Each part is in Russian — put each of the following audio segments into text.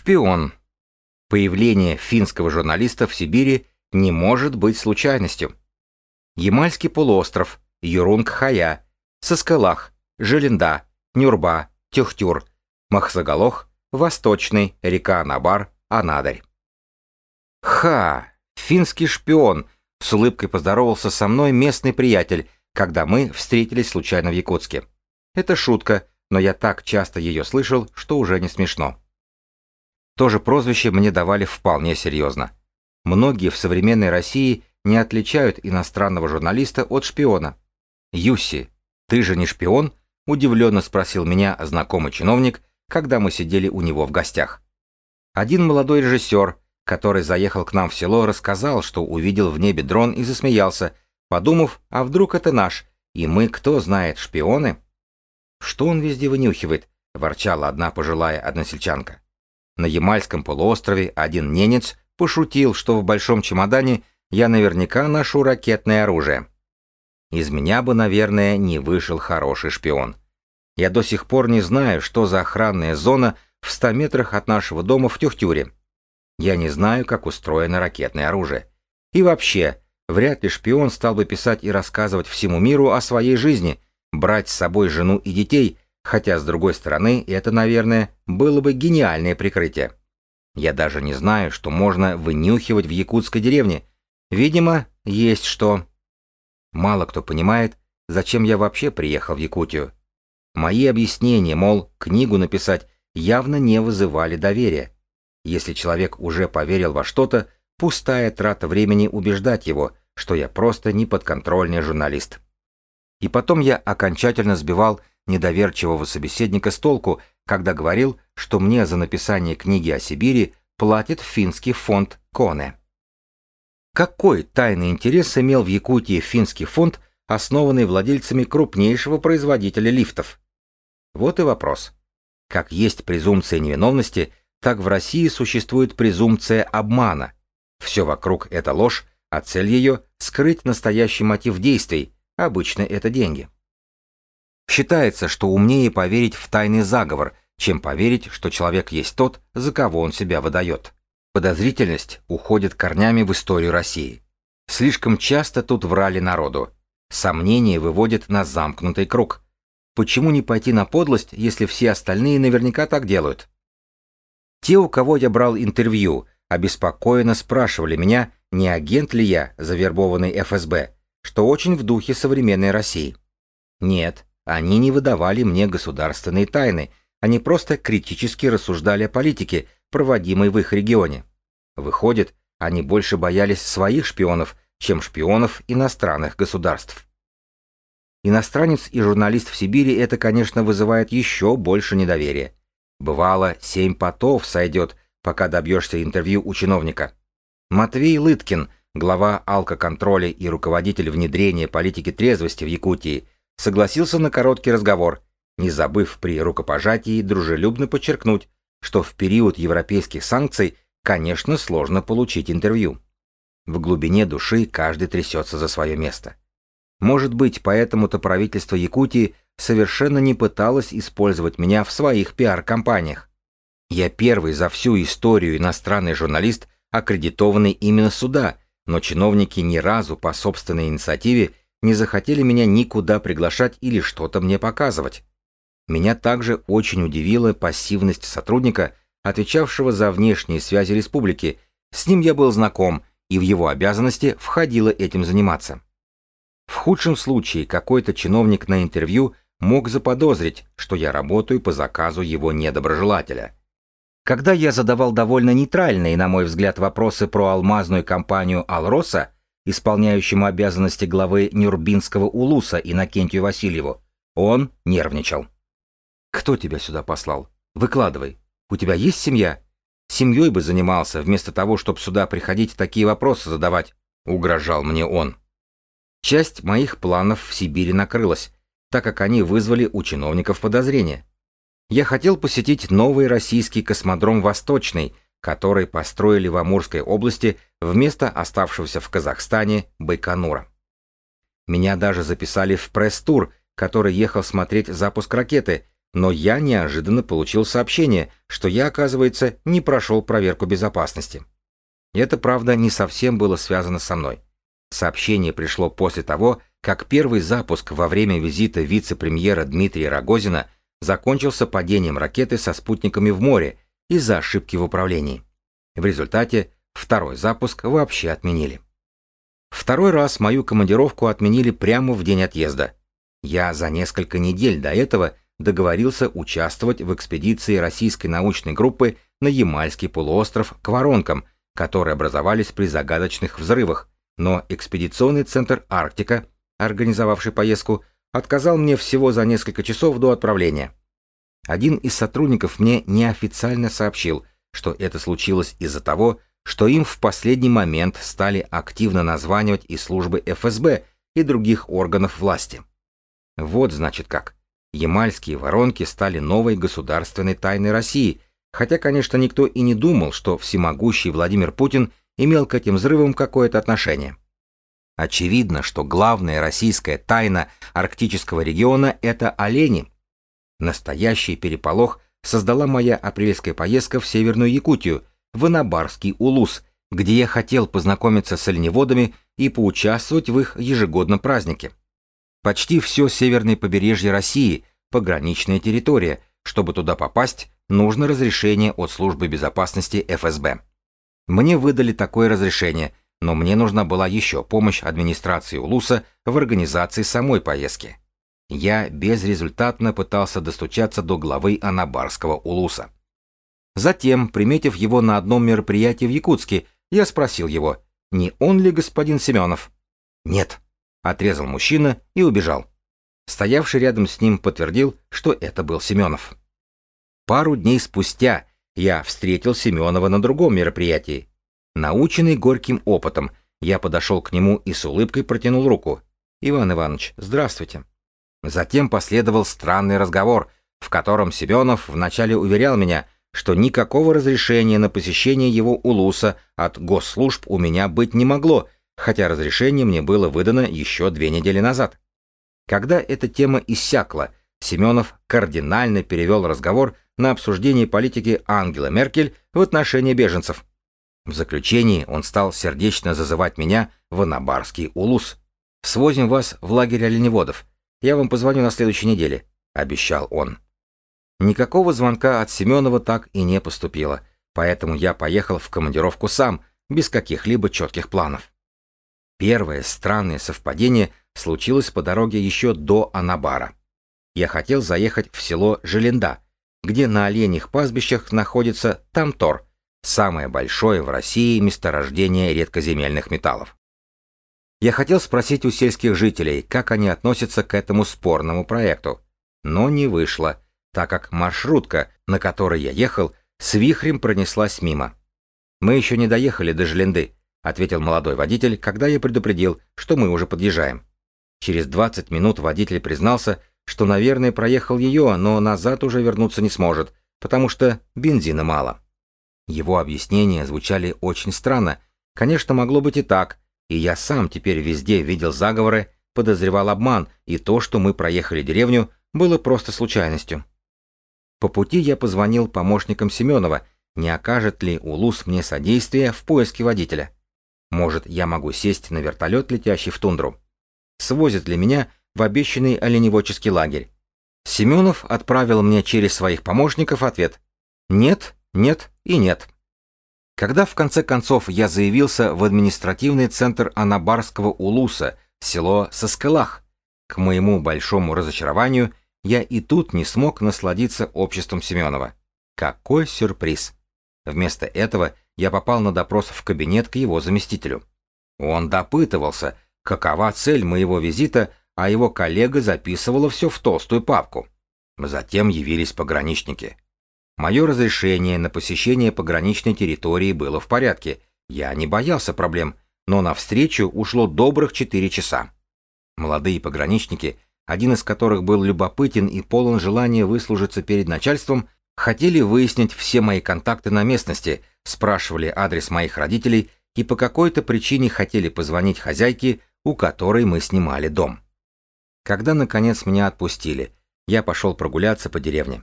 Шпион. Появление финского журналиста в Сибири не может быть случайностью. Ямальский полуостров, Юрунг-Хая, Соскалах, Желенда, Нюрба, Тюхтюр, Махсагалох, Восточный, река Набар, Анадырь. Ха! Финский шпион! С улыбкой поздоровался со мной местный приятель, когда мы встретились случайно в Якутске. Это шутка, но я так часто ее слышал, что уже не смешно. То же прозвище мне давали вполне серьезно. Многие в современной России не отличают иностранного журналиста от шпиона. «Юси, ты же не шпион?» – удивленно спросил меня знакомый чиновник, когда мы сидели у него в гостях. Один молодой режиссер, который заехал к нам в село, рассказал, что увидел в небе дрон и засмеялся, подумав, а вдруг это наш, и мы, кто знает, шпионы? «Что он везде вынюхивает?» – ворчала одна пожилая односельчанка. На Ямальском полуострове один ненец пошутил, что в большом чемодане я наверняка ношу ракетное оружие. Из меня бы, наверное, не вышел хороший шпион. Я до сих пор не знаю, что за охранная зона в 100 метрах от нашего дома в Тюхтюре. Я не знаю, как устроено ракетное оружие. И вообще, вряд ли шпион стал бы писать и рассказывать всему миру о своей жизни – брать с собой жену и детей, хотя, с другой стороны, это, наверное, было бы гениальное прикрытие. Я даже не знаю, что можно вынюхивать в якутской деревне. Видимо, есть что. Мало кто понимает, зачем я вообще приехал в Якутию. Мои объяснения, мол, книгу написать, явно не вызывали доверия. Если человек уже поверил во что-то, пустая трата времени убеждать его, что я просто неподконтрольный журналист. И потом я окончательно сбивал недоверчивого собеседника с толку, когда говорил, что мне за написание книги о Сибири платит финский фонд Коне. Какой тайный интерес имел в Якутии финский фонд, основанный владельцами крупнейшего производителя лифтов? Вот и вопрос. Как есть презумпция невиновности, так в России существует презумпция обмана. Все вокруг — это ложь, а цель ее — скрыть настоящий мотив действий, Обычно это деньги. Считается, что умнее поверить в тайный заговор, чем поверить, что человек есть тот, за кого он себя выдает. Подозрительность уходит корнями в историю России. Слишком часто тут врали народу. Сомнения выводят на замкнутый круг. Почему не пойти на подлость, если все остальные наверняка так делают? Те, у кого я брал интервью, обеспокоенно спрашивали меня, не агент ли я, завербованный ФСБ, что очень в духе современной России. Нет, они не выдавали мне государственные тайны, они просто критически рассуждали о политике, проводимой в их регионе. Выходит, они больше боялись своих шпионов, чем шпионов иностранных государств. Иностранец и журналист в Сибири это, конечно, вызывает еще больше недоверия. Бывало, семь потов сойдет, пока добьешься интервью у чиновника. Матвей Лыткин – глава алкоконтроля и руководитель внедрения политики трезвости в Якутии, согласился на короткий разговор, не забыв при рукопожатии дружелюбно подчеркнуть, что в период европейских санкций, конечно, сложно получить интервью. В глубине души каждый трясется за свое место. Может быть, поэтому-то правительство Якутии совершенно не пыталось использовать меня в своих пиар-компаниях. Я первый за всю историю иностранный журналист, аккредитованный именно сюда, но чиновники ни разу по собственной инициативе не захотели меня никуда приглашать или что-то мне показывать. Меня также очень удивила пассивность сотрудника, отвечавшего за внешние связи республики. С ним я был знаком, и в его обязанности входило этим заниматься. В худшем случае какой-то чиновник на интервью мог заподозрить, что я работаю по заказу его недоброжелателя – когда я задавал довольно нейтральные, на мой взгляд, вопросы про алмазную компанию «Алроса», исполняющему обязанности главы Нюрбинского улуса Иннокентию Васильеву, он нервничал. «Кто тебя сюда послал? Выкладывай. У тебя есть семья?» «Семьей бы занимался, вместо того, чтобы сюда приходить такие вопросы задавать», — угрожал мне он. Часть моих планов в Сибири накрылась, так как они вызвали у чиновников подозрения я хотел посетить новый российский космодром «Восточный», который построили в Амурской области вместо оставшегося в Казахстане Байконура. Меня даже записали в пресс-тур, который ехал смотреть запуск ракеты, но я неожиданно получил сообщение, что я, оказывается, не прошел проверку безопасности. Это, правда, не совсем было связано со мной. Сообщение пришло после того, как первый запуск во время визита вице-премьера Дмитрия Рогозина закончился падением ракеты со спутниками в море из-за ошибки в управлении. В результате второй запуск вообще отменили. Второй раз мою командировку отменили прямо в день отъезда. Я за несколько недель до этого договорился участвовать в экспедиции российской научной группы на Ямальский полуостров к воронкам, которые образовались при загадочных взрывах, но экспедиционный центр «Арктика», организовавший поездку, отказал мне всего за несколько часов до отправления. Один из сотрудников мне неофициально сообщил, что это случилось из-за того, что им в последний момент стали активно названивать и службы ФСБ и других органов власти. Вот значит как. Ямальские воронки стали новой государственной тайной России, хотя, конечно, никто и не думал, что всемогущий Владимир Путин имел к этим взрывам какое-то отношение. Очевидно, что главная российская тайна арктического региона – это олени. Настоящий переполох создала моя апрельская поездка в Северную Якутию, в Инобарский улус, где я хотел познакомиться с оленеводами и поучаствовать в их ежегодном празднике. Почти все северное побережье России – пограничная территория. Чтобы туда попасть, нужно разрешение от службы безопасности ФСБ. Мне выдали такое разрешение, но мне нужна была еще помощь администрации Улуса в организации самой поездки. Я безрезультатно пытался достучаться до главы Анабарского Улуса. Затем, приметив его на одном мероприятии в Якутске, я спросил его, не он ли господин Семенов? Нет, Отрезал мужчина и убежал. Стоявший рядом с ним подтвердил, что это был Семенов. Пару дней спустя я встретил Семенова на другом мероприятии. Наученный горьким опытом, я подошел к нему и с улыбкой протянул руку. «Иван Иванович, здравствуйте». Затем последовал странный разговор, в котором Семенов вначале уверял меня, что никакого разрешения на посещение его улуса от госслужб у меня быть не могло, хотя разрешение мне было выдано еще две недели назад. Когда эта тема иссякла, Семенов кардинально перевел разговор на обсуждение политики Ангела Меркель в отношении беженцев. В заключении он стал сердечно зазывать меня в Анабарский улус. «Свозим вас в лагерь оленеводов. Я вам позвоню на следующей неделе», — обещал он. Никакого звонка от Семенова так и не поступило, поэтому я поехал в командировку сам, без каких-либо четких планов. Первое странное совпадение случилось по дороге еще до Анабара. Я хотел заехать в село Желенда, где на оленьих пастбищах находится Тамтор, самое большое в России месторождение редкоземельных металлов. Я хотел спросить у сельских жителей, как они относятся к этому спорному проекту, но не вышло, так как маршрутка, на которой я ехал, с вихрем пронеслась мимо. Мы еще не доехали до Желенды, — ответил молодой водитель, когда я предупредил, что мы уже подъезжаем. Через 20 минут водитель признался, что, наверное, проехал ее, но назад уже вернуться не сможет, потому что бензина мало. Его объяснения звучали очень странно. Конечно, могло быть и так, и я сам теперь везде видел заговоры, подозревал обман, и то, что мы проехали деревню, было просто случайностью. По пути я позвонил помощникам Семенова, не окажет ли Улус мне содействия в поиске водителя. Может, я могу сесть на вертолет, летящий в тундру? Свозят ли меня в обещанный оленеводческий лагерь? Семенов отправил мне через своих помощников ответ «нет», «нет» и «нет». Когда в конце концов я заявился в административный центр Анабарского улуса, село Соскалах, к моему большому разочарованию, я и тут не смог насладиться обществом Семенова. Какой сюрприз! Вместо этого я попал на допрос в кабинет к его заместителю. Он допытывался, какова цель моего визита, а его коллега записывала все в толстую папку. Затем явились пограничники. Мое разрешение на посещение пограничной территории было в порядке. Я не боялся проблем, но на встречу ушло добрых четыре часа. Молодые пограничники, один из которых был любопытен и полон желания выслужиться перед начальством, хотели выяснить все мои контакты на местности, спрашивали адрес моих родителей и по какой-то причине хотели позвонить хозяйке, у которой мы снимали дом. Когда, наконец, меня отпустили, Я пошел прогуляться по деревне.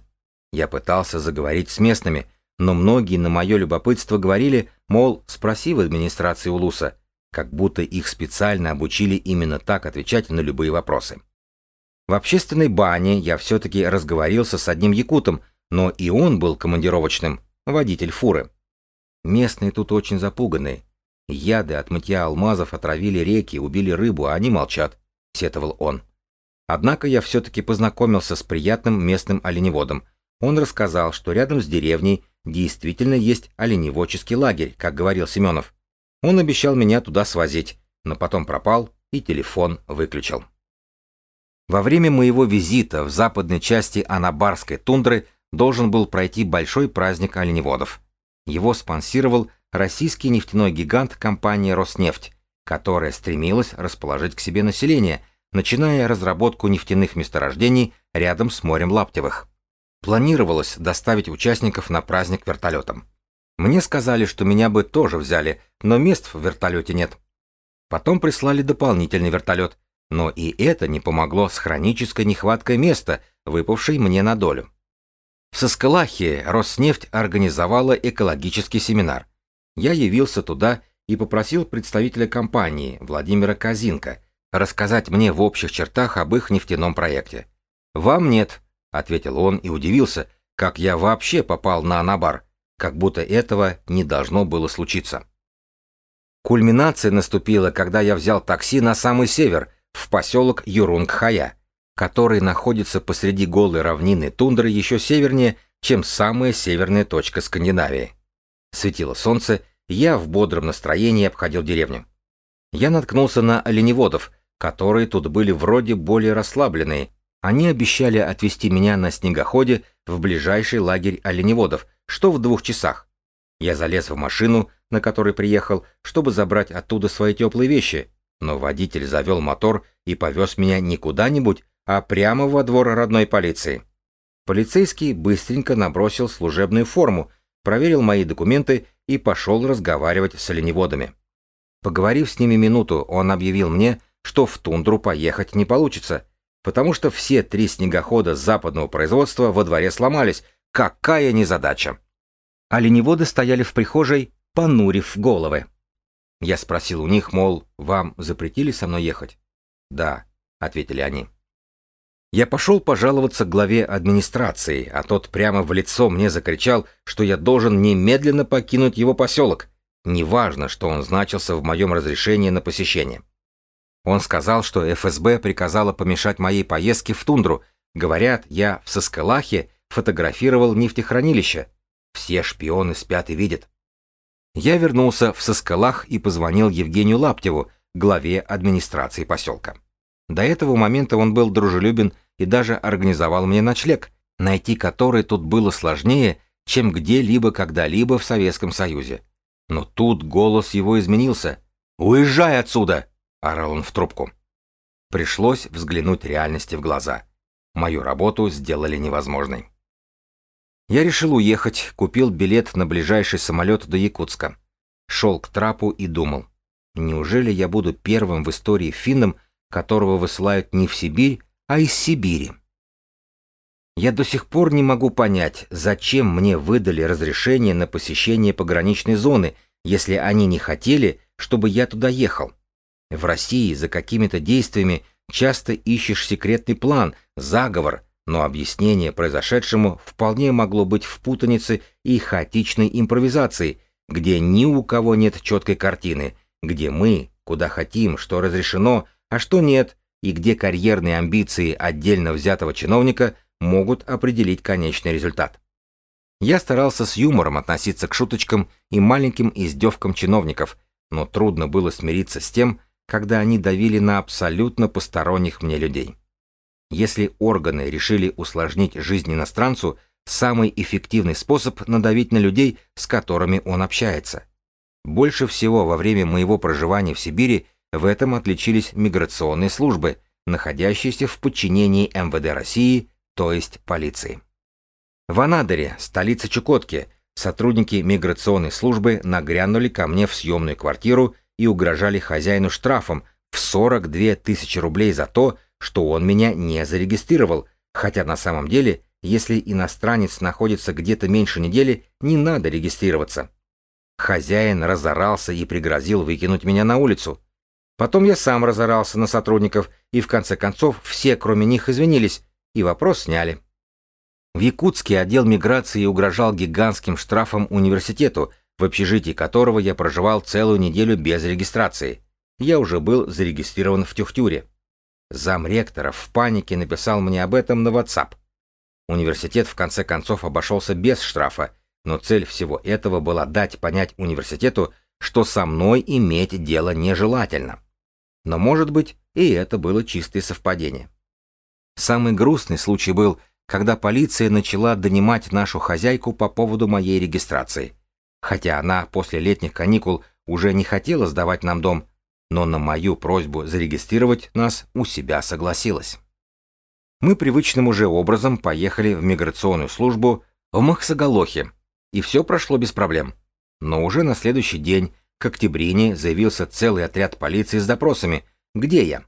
Я пытался заговорить с местными, но многие на мое любопытство говорили, мол, спроси в администрации Улуса, как будто их специально обучили именно так отвечать на любые вопросы. В общественной бане я все-таки разговорился с одним якутом, но и он был командировочным, водитель фуры. Местные тут очень запуганные. Яды от мытья алмазов отравили реки, убили рыбу, а они молчат, сетовал он. Однако я все-таки познакомился с приятным местным оленеводом. Он рассказал, что рядом с деревней действительно есть оленеводческий лагерь, как говорил Семенов. Он обещал меня туда свозить, но потом пропал и телефон выключил. Во время моего визита в западной части Анабарской тундры должен был пройти большой праздник оленеводов. Его спонсировал российский нефтяной гигант компания «Роснефть», которая стремилась расположить к себе население, начиная разработку нефтяных месторождений рядом с морем Лаптевых. Планировалось доставить участников на праздник вертолетом. Мне сказали, что меня бы тоже взяли, но мест в вертолете нет. Потом прислали дополнительный вертолет, но и это не помогло с хронической нехваткой места, выпавшей мне на долю. В Соскалахе Роснефть организовала экологический семинар. Я явился туда и попросил представителя компании, Владимира Казинка, рассказать мне в общих чертах об их нефтяном проекте. «Вам нет», — ответил он и удивился, как я вообще попал на Анабар, как будто этого не должно было случиться. Кульминация наступила, когда я взял такси на самый север, в поселок Юрунг-Хая, который находится посреди голой равнины тундры еще севернее, чем самая северная точка Скандинавии. Светило солнце, я в бодром настроении обходил деревню. Я наткнулся на оленеводов, которые тут были вроде более расслабленные. Они обещали отвезти меня на снегоходе в ближайший лагерь оленеводов, что в двух часах. Я залез в машину, на которой приехал, чтобы забрать оттуда свои теплые вещи, но водитель завел мотор и повез меня не куда-нибудь, а прямо во двор родной полиции. Полицейский быстренько набросил служебную форму, проверил мои документы и пошел разговаривать с оленеводами. Поговорив с ними минуту, он объявил мне, что в тундру поехать не получится, потому что все три снегохода западного производства во дворе сломались. Какая незадача! Оленеводы стояли в прихожей, понурив головы. Я спросил у них, мол, вам запретили со мной ехать? Да, ответили они. Я пошел пожаловаться главе администрации, а тот прямо в лицо мне закричал, что я должен немедленно покинуть его поселок. Неважно, что он значился в моем разрешении на посещение. Он сказал, что ФСБ приказала помешать моей поездке в тундру. Говорят, я в Соскалахе фотографировал нефтехранилище. Все шпионы спят и видят. Я вернулся в Соскалах и позвонил Евгению Лаптеву, главе администрации поселка. До этого момента он был дружелюбен и даже организовал мне ночлег, найти который тут было сложнее, чем где-либо когда-либо в Советском Союзе. Но тут голос его изменился. «Уезжай отсюда!» — орал он в трубку. Пришлось взглянуть реальности в глаза. Мою работу сделали невозможной. Я решил уехать, купил билет на ближайший самолет до Якутска. Шел к трапу и думал, неужели я буду первым в истории финном, которого высылают не в Сибирь, а из Сибири? Я до сих пор не могу понять, зачем мне выдали разрешение на посещение пограничной зоны, если они не хотели, чтобы я туда ехал. В России за какими-то действиями часто ищешь секретный план, заговор, но объяснение произошедшему вполне могло быть в путанице и хаотичной импровизации, где ни у кого нет четкой картины, где мы, куда хотим, что разрешено, а что нет, и где карьерные амбиции отдельно взятого чиновника могут определить конечный результат. Я старался с юмором относиться к шуточкам и маленьким издевкам чиновников, но трудно было смириться с тем, когда они давили на абсолютно посторонних мне людей. Если органы решили усложнить жизнь иностранцу, самый эффективный способ надавить на людей, с которыми он общается. Больше всего во время моего проживания в Сибири в этом отличились миграционные службы, находящиеся в подчинении МВД России, то есть полиции. В Анадыре, столице Чукотки, сотрудники миграционной службы нагрянули ко мне в съемную квартиру и угрожали хозяину штрафом в 42 тысячи рублей за то, что он меня не зарегистрировал, Хотя на самом деле, если иностранец находится где-то меньше недели, не надо регистрироваться. Хозяин разорался и пригрозил выкинуть меня на улицу. Потом я сам разорался на сотрудников, и в конце концов все, кроме них, извинились, и вопрос сняли. В Якутске отдел миграции угрожал гигантским штрафом университету, в общежитии которого я проживал целую неделю без регистрации. Я уже был зарегистрирован в Тюхтюре. Замректора в панике написал мне об этом на WhatsApp. Университет в конце концов обошелся без штрафа, но цель всего этого была дать понять университету, что со мной иметь дело нежелательно. Но, может быть, и это было чистое совпадение. Самый грустный случай был, когда полиция начала донимать нашу хозяйку по поводу моей регистрации. Хотя она после летних каникул уже не хотела сдавать нам дом, но на мою просьбу зарегистрировать нас у себя согласилась. Мы привычным уже образом поехали в миграционную службу в Махсоголохе, и все прошло без проблем. Но уже на следующий день к октябрине заявился целый отряд полиции с допросами. Где я?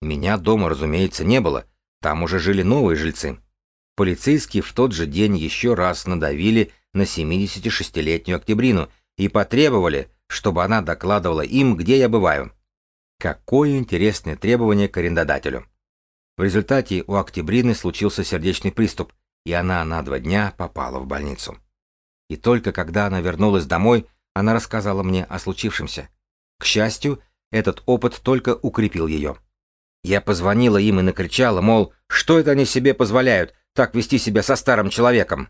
Меня дома, разумеется, не было. Там уже жили новые жильцы. Полицейские в тот же день еще раз надавили на 76-летнюю октябрину и потребовали, чтобы она докладывала им, где я бываю. Какое интересное требование к арендодателю. В результате у Октябрины случился сердечный приступ, и она на два дня попала в больницу. И только когда она вернулась домой, она рассказала мне о случившемся. К счастью, этот опыт только укрепил ее. Я позвонила им и накричала, мол, что это они себе позволяют, так вести себя со старым человеком.